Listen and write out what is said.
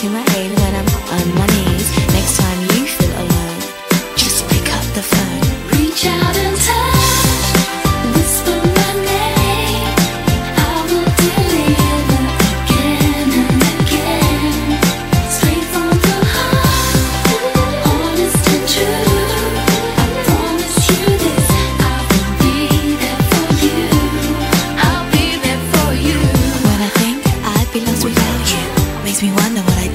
to my aid when I'm on my knees. Next time you feel alone, just pick up the phone. Reach out and touch, whisper my name. I will deliver again and again. Straight from the heart, honest and true. I promise you this, I will be there for you. I'll be there for you. When I think I'd be lost without you, makes me wonder what I